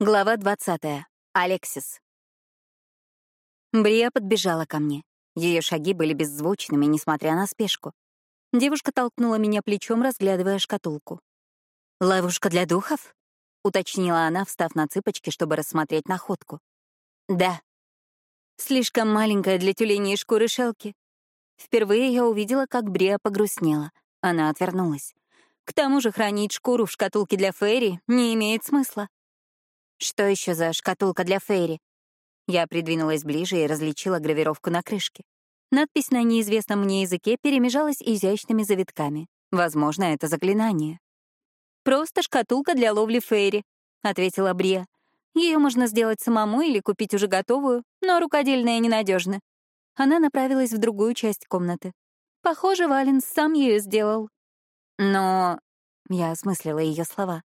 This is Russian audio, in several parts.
Глава 20. Алексис. Брия подбежала ко мне. Ее шаги были беззвучными, несмотря на спешку. Девушка толкнула меня плечом, разглядывая шкатулку. «Ловушка для духов?» — уточнила она, встав на цыпочки, чтобы рассмотреть находку. «Да». Слишком маленькая для тюленей шкуры шелки. Впервые я увидела, как Брия погрустнела. Она отвернулась. К тому же хранить шкуру в шкатулке для Фейри не имеет смысла. Что еще за шкатулка для Фейри? Я придвинулась ближе и различила гравировку на крышке. Надпись на неизвестном мне языке перемежалась изящными завитками. Возможно, это заклинание. «Просто шкатулка для ловли Фейри», — ответила Брия. Ее можно сделать самому или купить уже готовую, но рукодельная ненадежна. Она направилась в другую часть комнаты. Похоже, Валенс сам ее сделал. Но... Я осмыслила ее слова.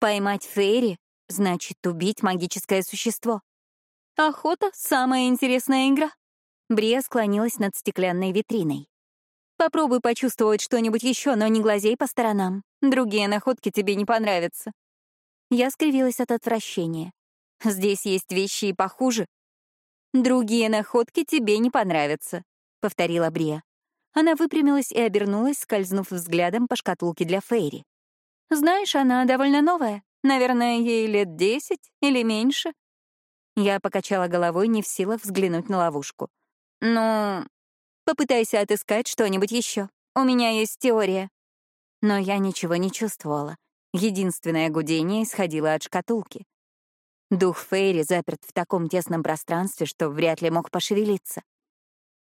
Поймать Фейри Значит, убить магическое существо. Охота — самая интересная игра. Брия склонилась над стеклянной витриной. Попробуй почувствовать что-нибудь еще, но не глазей по сторонам. Другие находки тебе не понравятся. Я скривилась от отвращения. Здесь есть вещи и похуже. Другие находки тебе не понравятся, повторила Брия. Она выпрямилась и обернулась, скользнув взглядом по шкатулке для Фейри. Знаешь, она довольно новая. Наверное, ей лет десять или меньше. Я покачала головой, не в силах взглянуть на ловушку. Ну, попытайся отыскать что-нибудь еще. У меня есть теория. Но я ничего не чувствовала. Единственное гудение исходило от шкатулки. Дух Фейри заперт в таком тесном пространстве, что вряд ли мог пошевелиться.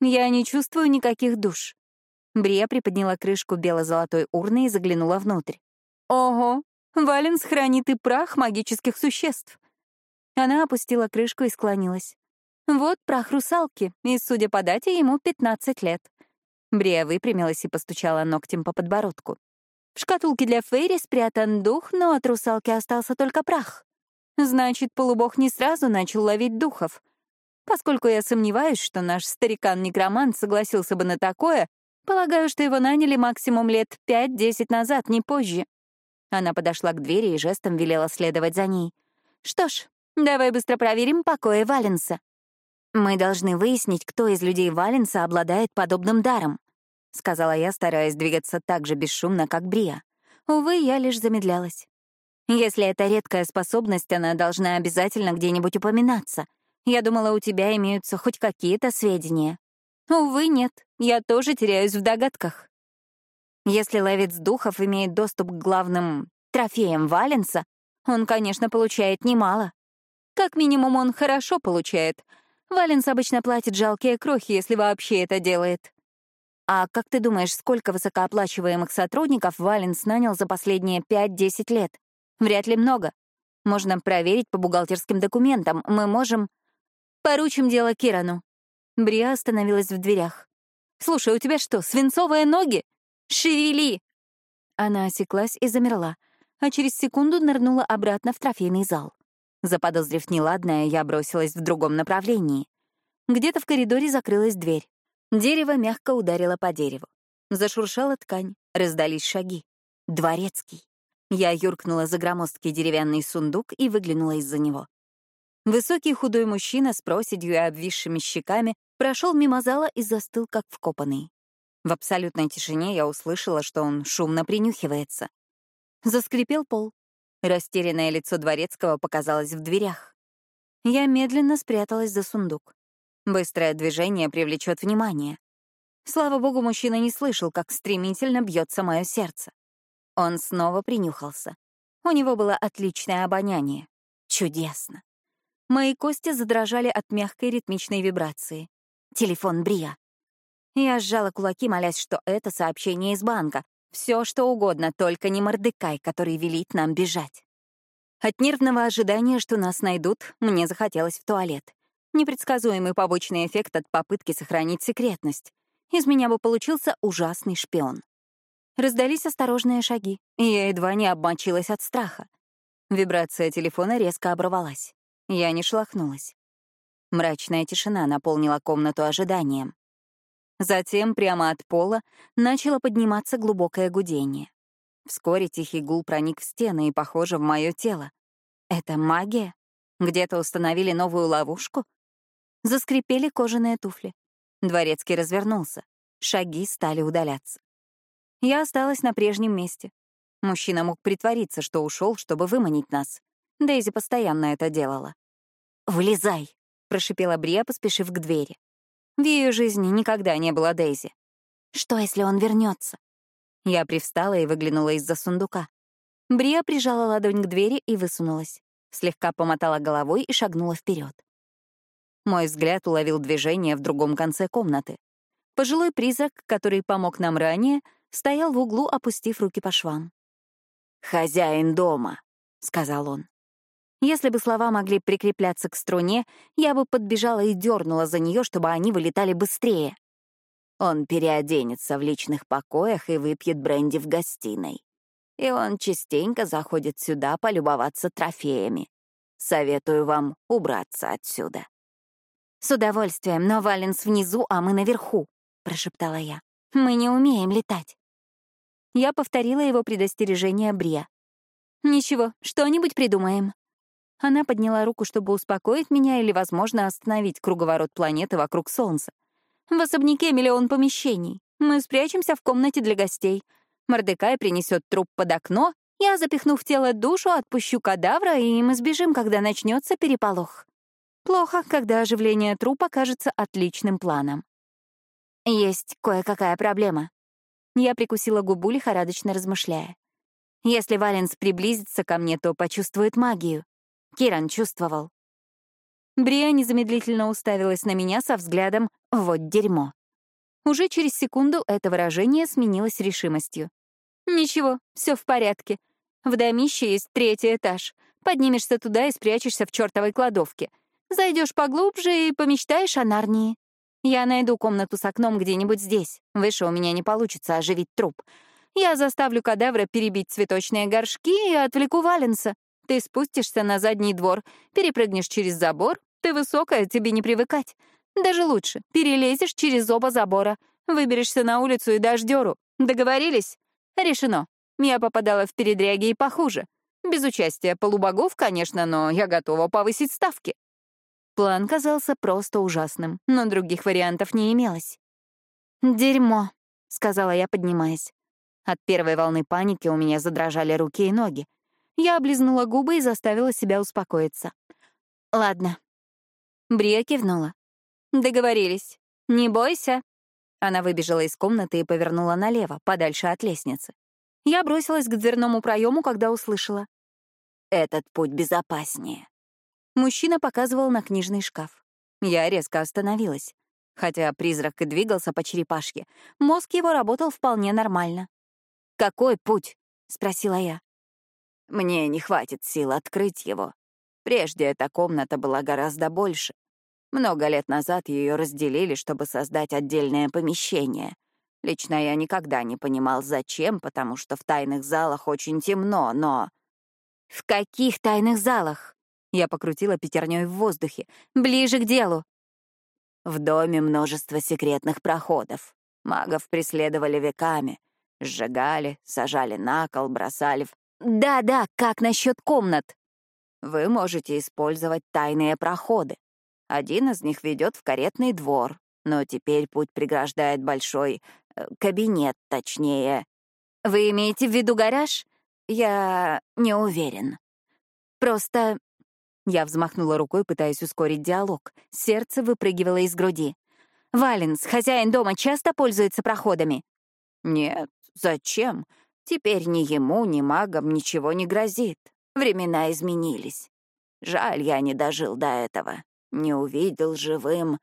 Я не чувствую никаких душ. Брия приподняла крышку бело-золотой урны и заглянула внутрь. Ого, Валенс хранит и прах магических существ. Она опустила крышку и склонилась. Вот прах русалки, и, судя по дате, ему 15 лет. Брия выпрямилась и постучала ногтем по подбородку. В шкатулке для Фейри спрятан дух, но от русалки остался только прах. Значит, полубог не сразу начал ловить духов. Поскольку я сомневаюсь, что наш старикан-некромант согласился бы на такое, полагаю, что его наняли максимум лет 5-10 назад, не позже. Она подошла к двери и жестом велела следовать за ней. «Что ж, давай быстро проверим покои Валенса. Мы должны выяснить, кто из людей Валенса обладает подобным даром», — сказала я, стараясь двигаться так же бесшумно, как Брия. Увы, я лишь замедлялась. «Если это редкая способность, она должна обязательно где-нибудь упоминаться. Я думала, у тебя имеются хоть какие-то сведения». Увы, нет, я тоже теряюсь в догадках. Если ловец духов имеет доступ к главным трофеям Валенса, он, конечно, получает немало. Как минимум, он хорошо получает. Валенс обычно платит жалкие крохи, если вообще это делает. А как ты думаешь, сколько высокооплачиваемых сотрудников Валенс нанял за последние 5-10 лет? Вряд ли много. Можно проверить по бухгалтерским документам. Мы можем... Поручим дело Кирану. Бриа остановилась в дверях. «Слушай, у тебя что, свинцовые ноги? Шевели!» Она осеклась и замерла, а через секунду нырнула обратно в трофейный зал. Заподозрив неладное, я бросилась в другом направлении. Где-то в коридоре закрылась дверь. Дерево мягко ударило по дереву. Зашуршала ткань, раздались шаги. Дворецкий. Я юркнула за громоздкий деревянный сундук и выглянула из-за него. Высокий худой мужчина с проседью и обвисшими щеками прошел мимо зала и застыл, как вкопанный. В абсолютной тишине я услышала, что он шумно принюхивается. Заскрипел пол. Растерянное лицо дворецкого показалось в дверях. Я медленно спряталась за сундук. Быстрое движение привлечет внимание. Слава богу, мужчина не слышал, как стремительно бьется мое сердце. Он снова принюхался. У него было отличное обоняние. Чудесно. Мои кости задрожали от мягкой ритмичной вибрации. Телефон Брия. Я сжала кулаки, молясь, что это сообщение из банка. Все, что угодно, только не Мордекай, который велит нам бежать. От нервного ожидания, что нас найдут, мне захотелось в туалет. Непредсказуемый побочный эффект от попытки сохранить секретность. Из меня бы получился ужасный шпион. Раздались осторожные шаги, и я едва не обмочилась от страха. Вибрация телефона резко оборвалась. Я не шлахнулась. Мрачная тишина наполнила комнату ожиданием. Затем прямо от пола начало подниматься глубокое гудение. Вскоре тихий гул проник в стены и, похоже, в мое тело. Это магия? Где-то установили новую ловушку? Заскрипели кожаные туфли. Дворецкий развернулся. Шаги стали удаляться. Я осталась на прежнем месте. Мужчина мог притвориться, что ушел, чтобы выманить нас. Дейзи постоянно это делала. «Вылезай!» — прошипела Брия, поспешив к двери. В ее жизни никогда не было Дейзи. «Что, если он вернется? Я привстала и выглянула из-за сундука. Брия прижала ладонь к двери и высунулась. Слегка помотала головой и шагнула вперед. Мой взгляд уловил движение в другом конце комнаты. Пожилой призрак, который помог нам ранее, стоял в углу, опустив руки по швам. «Хозяин дома», — сказал он. Если бы слова могли прикрепляться к струне, я бы подбежала и дернула за нее, чтобы они вылетали быстрее. Он переоденется в личных покоях и выпьет бренди в гостиной. И он частенько заходит сюда полюбоваться трофеями. Советую вам убраться отсюда. «С удовольствием, но Валенс внизу, а мы наверху», — прошептала я. «Мы не умеем летать». Я повторила его предостережение Брия. «Ничего, что-нибудь придумаем». Она подняла руку, чтобы успокоить меня или, возможно, остановить круговорот планеты вокруг Солнца. В особняке миллион помещений. Мы спрячемся в комнате для гостей. Мордекай принесет труп под окно, я, запихнув в тело душу, отпущу кадавра, и мы сбежим, когда начнется переполох. Плохо, когда оживление трупа кажется отличным планом. Есть кое-какая проблема. Я прикусила губу, лихорадочно размышляя. Если Валенс приблизится ко мне, то почувствует магию. Киран чувствовал. Брия незамедлительно уставилась на меня со взглядом «вот дерьмо». Уже через секунду это выражение сменилось решимостью. «Ничего, все в порядке. В домище есть третий этаж. Поднимешься туда и спрячешься в чертовой кладовке. Зайдешь поглубже и помечтаешь о Нарнии. Я найду комнату с окном где-нибудь здесь. Выше у меня не получится оживить труп. Я заставлю кадавра перебить цветочные горшки и отвлеку Валенса. Ты спустишься на задний двор, перепрыгнешь через забор, ты высокая, тебе не привыкать. Даже лучше, перелезешь через оба забора, выберешься на улицу и дашь дёру. Договорились? Решено. Я попадала в передряги и похуже. Без участия полубогов, конечно, но я готова повысить ставки. План казался просто ужасным, но других вариантов не имелось. «Дерьмо», — сказала я, поднимаясь. От первой волны паники у меня задрожали руки и ноги. Я облизнула губы и заставила себя успокоиться. «Ладно». Брия кивнула. «Договорились. Не бойся». Она выбежала из комнаты и повернула налево, подальше от лестницы. Я бросилась к дверному проему, когда услышала. «Этот путь безопаснее». Мужчина показывал на книжный шкаф. Я резко остановилась. Хотя призрак и двигался по черепашке, мозг его работал вполне нормально. «Какой путь?» — спросила я. Мне не хватит сил открыть его. Прежде эта комната была гораздо больше. Много лет назад ее разделили, чтобы создать отдельное помещение. Лично я никогда не понимал, зачем, потому что в тайных залах очень темно, но... «В каких тайных залах?» Я покрутила пятерней в воздухе. «Ближе к делу!» В доме множество секретных проходов. Магов преследовали веками. Сжигали, сажали на кол, бросали в... Да-да, как насчет комнат? Вы можете использовать тайные проходы. Один из них ведет в каретный двор, но теперь путь преграждает большой э, кабинет, точнее. Вы имеете в виду гараж? Я не уверен. Просто... Я взмахнула рукой, пытаясь ускорить диалог. Сердце выпрыгивало из груди. «Валенс, хозяин дома, часто пользуется проходами?» «Нет, зачем? Теперь ни ему, ни магам ничего не грозит. Времена изменились. Жаль, я не дожил до этого. Не увидел живым.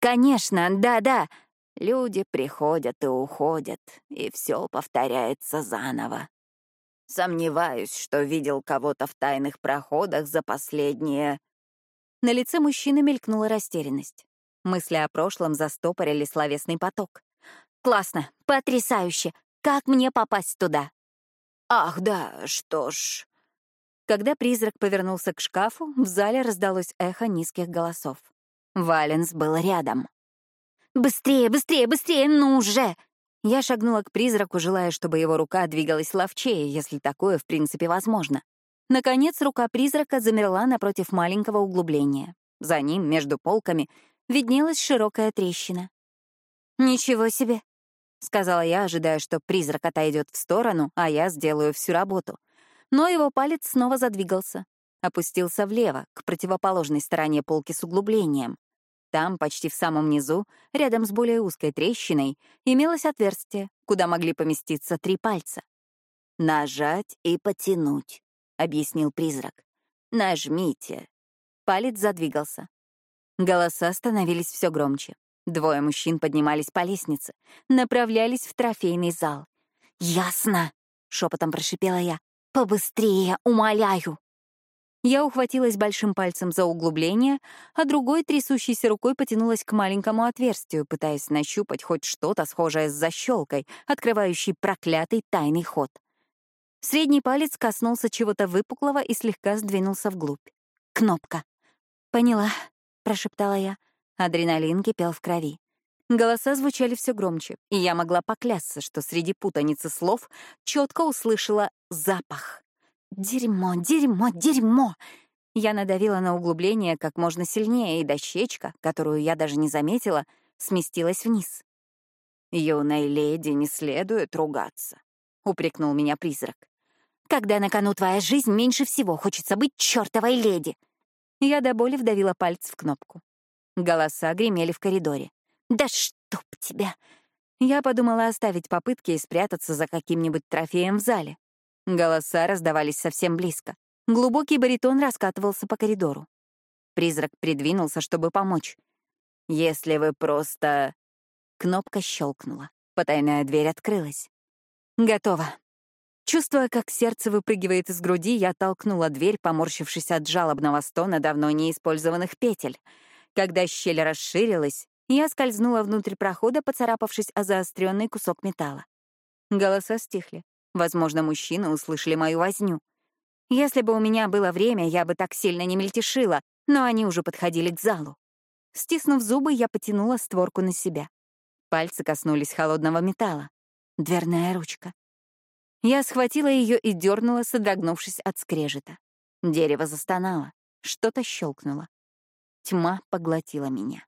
Конечно, да-да. Люди приходят и уходят, и все повторяется заново. Сомневаюсь, что видел кого-то в тайных проходах за последние... На лице мужчины мелькнула растерянность. Мысли о прошлом застопорили словесный поток. «Классно! Потрясающе! Как мне попасть туда? Ах, да, что ж. Когда призрак повернулся к шкафу, в зале раздалось эхо низких голосов. Валенс был рядом. «Быстрее, быстрее, быстрее, ну уже!» Я шагнула к призраку, желая, чтобы его рука двигалась ловчее, если такое, в принципе, возможно. Наконец, рука призрака замерла напротив маленького углубления. За ним, между полками, виднелась широкая трещина. «Ничего себе!» — сказала я, ожидая, что призрак отойдет в сторону, а я сделаю всю работу. Но его палец снова задвигался. Опустился влево, к противоположной стороне полки с углублением. Там, почти в самом низу, рядом с более узкой трещиной, имелось отверстие, куда могли поместиться три пальца. «Нажать и потянуть», — объяснил призрак. «Нажмите». Палец задвигался. Голоса становились все громче. Двое мужчин поднимались по лестнице, направлялись в трофейный зал. «Ясно!» — шепотом прошипела я. «Побыстрее, умоляю!» Я ухватилась большим пальцем за углубление, а другой трясущейся рукой потянулась к маленькому отверстию, пытаясь нащупать хоть что-то схожее с защелкой, открывающей проклятый тайный ход. Средний палец коснулся чего-то выпуклого и слегка сдвинулся вглубь. Кнопка. «Поняла», — прошептала я. Адреналин кипел в крови. Голоса звучали все громче, и я могла поклясться, что среди путаницы слов четко услышала запах. Дерьмо, дерьмо, дерьмо! Я надавила на углубление как можно сильнее, и дощечка, которую я даже не заметила, сместилась вниз. «Юной леди не следует ругаться», — упрекнул меня призрак. Когда на кону твоя жизнь, меньше всего хочется быть чертовой леди. Я до боли вдавила палец в кнопку. Голоса гремели в коридоре. «Да чтоб тебя!» Я подумала оставить попытки и спрятаться за каким-нибудь трофеем в зале. Голоса раздавались совсем близко. Глубокий баритон раскатывался по коридору. Призрак придвинулся, чтобы помочь. «Если вы просто...» Кнопка щелкнула. Потайная дверь открылась. «Готово», Чувствуя, как сердце выпрыгивает из груди, я толкнула дверь, поморщившись от жалобного стона давно неиспользованных петель. Когда щель расширилась, я скользнула внутрь прохода, поцарапавшись о заостренный кусок металла. Голоса стихли. Возможно, мужчины услышали мою возню. Если бы у меня было время, я бы так сильно не мельтешила, но они уже подходили к залу. Стиснув зубы, я потянула створку на себя. Пальцы коснулись холодного металла. Дверная ручка. Я схватила ее и дернула, содрогнувшись от скрежета. Дерево застонало, что-то щелкнуло. Тьма поглотила меня.